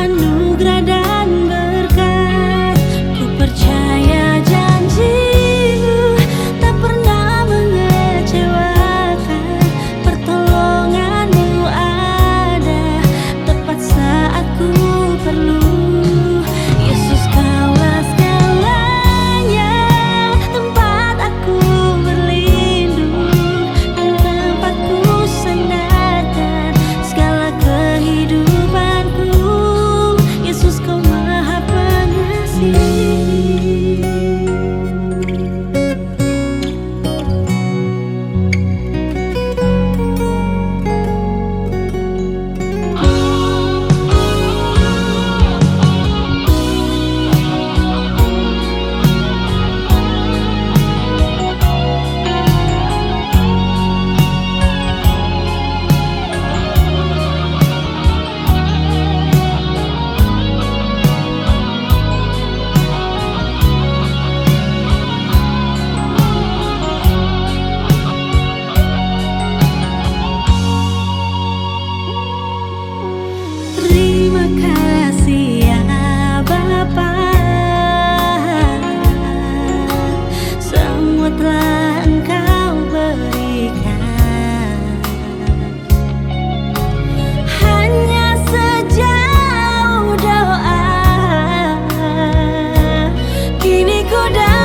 Yesus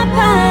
kau maha